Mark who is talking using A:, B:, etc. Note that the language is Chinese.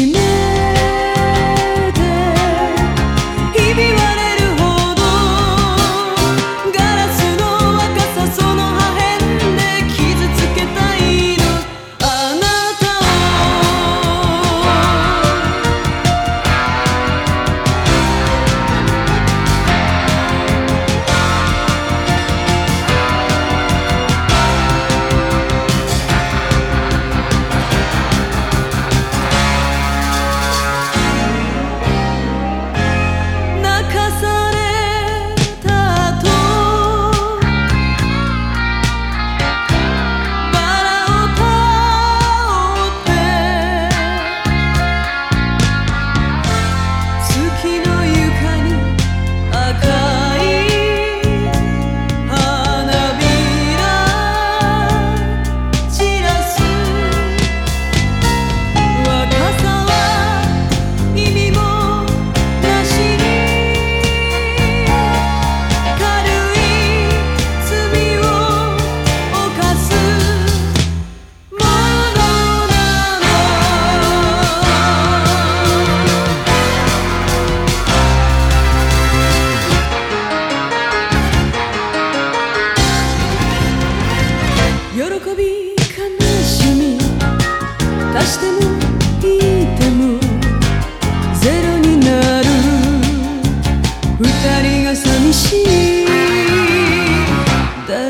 A: 里面。